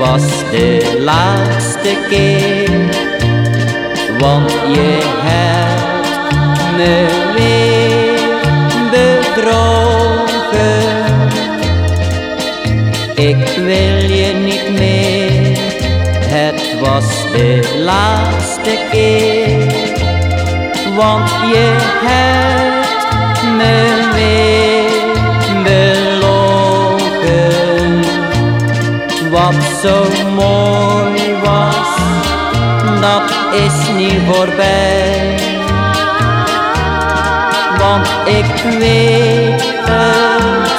was de laatste keer, want je hebt me weer bedrogen. Ik wil je niet meer, het was de laatste keer, want je hebt me weer Wat zo mooi was, dat is nu voorbij. Want ik weet het,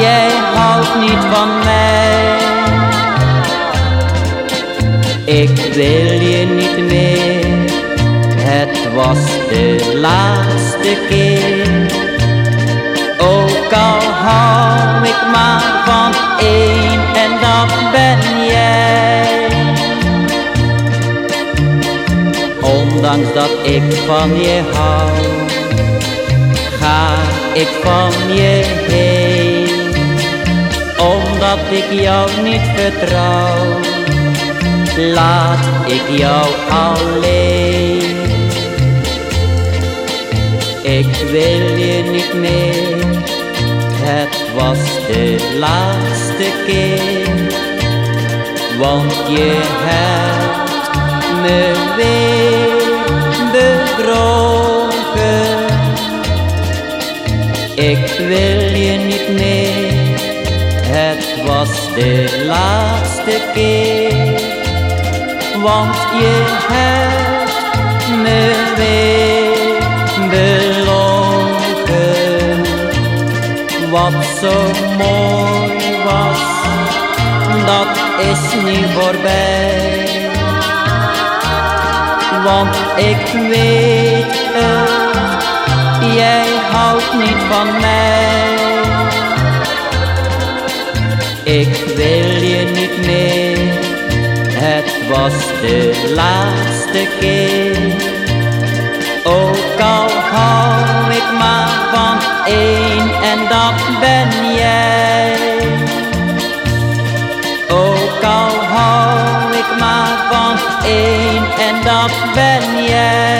jij houdt niet van mij. Ik wil je niet meer, het was de laatste keer. Ook al hou ik maar Ondanks dat ik van je hou, ga ik van je heen. Omdat ik jou niet vertrouw, laat ik jou alleen. Ik wil je niet meer, het was de laatste keer. Want je hebt me weer Ik wil je niet meer, het was de laatste keer. Want je hebt me weer belogen. Wat zo mooi was, dat is nu voorbij. Want ik weet het, jij houdt niet van mij. Ik wil je niet meer, het was de laatste keer. Ook al hou ik maar van één en dat ben jij. Ook al hou ik maar van één en dat ben jij.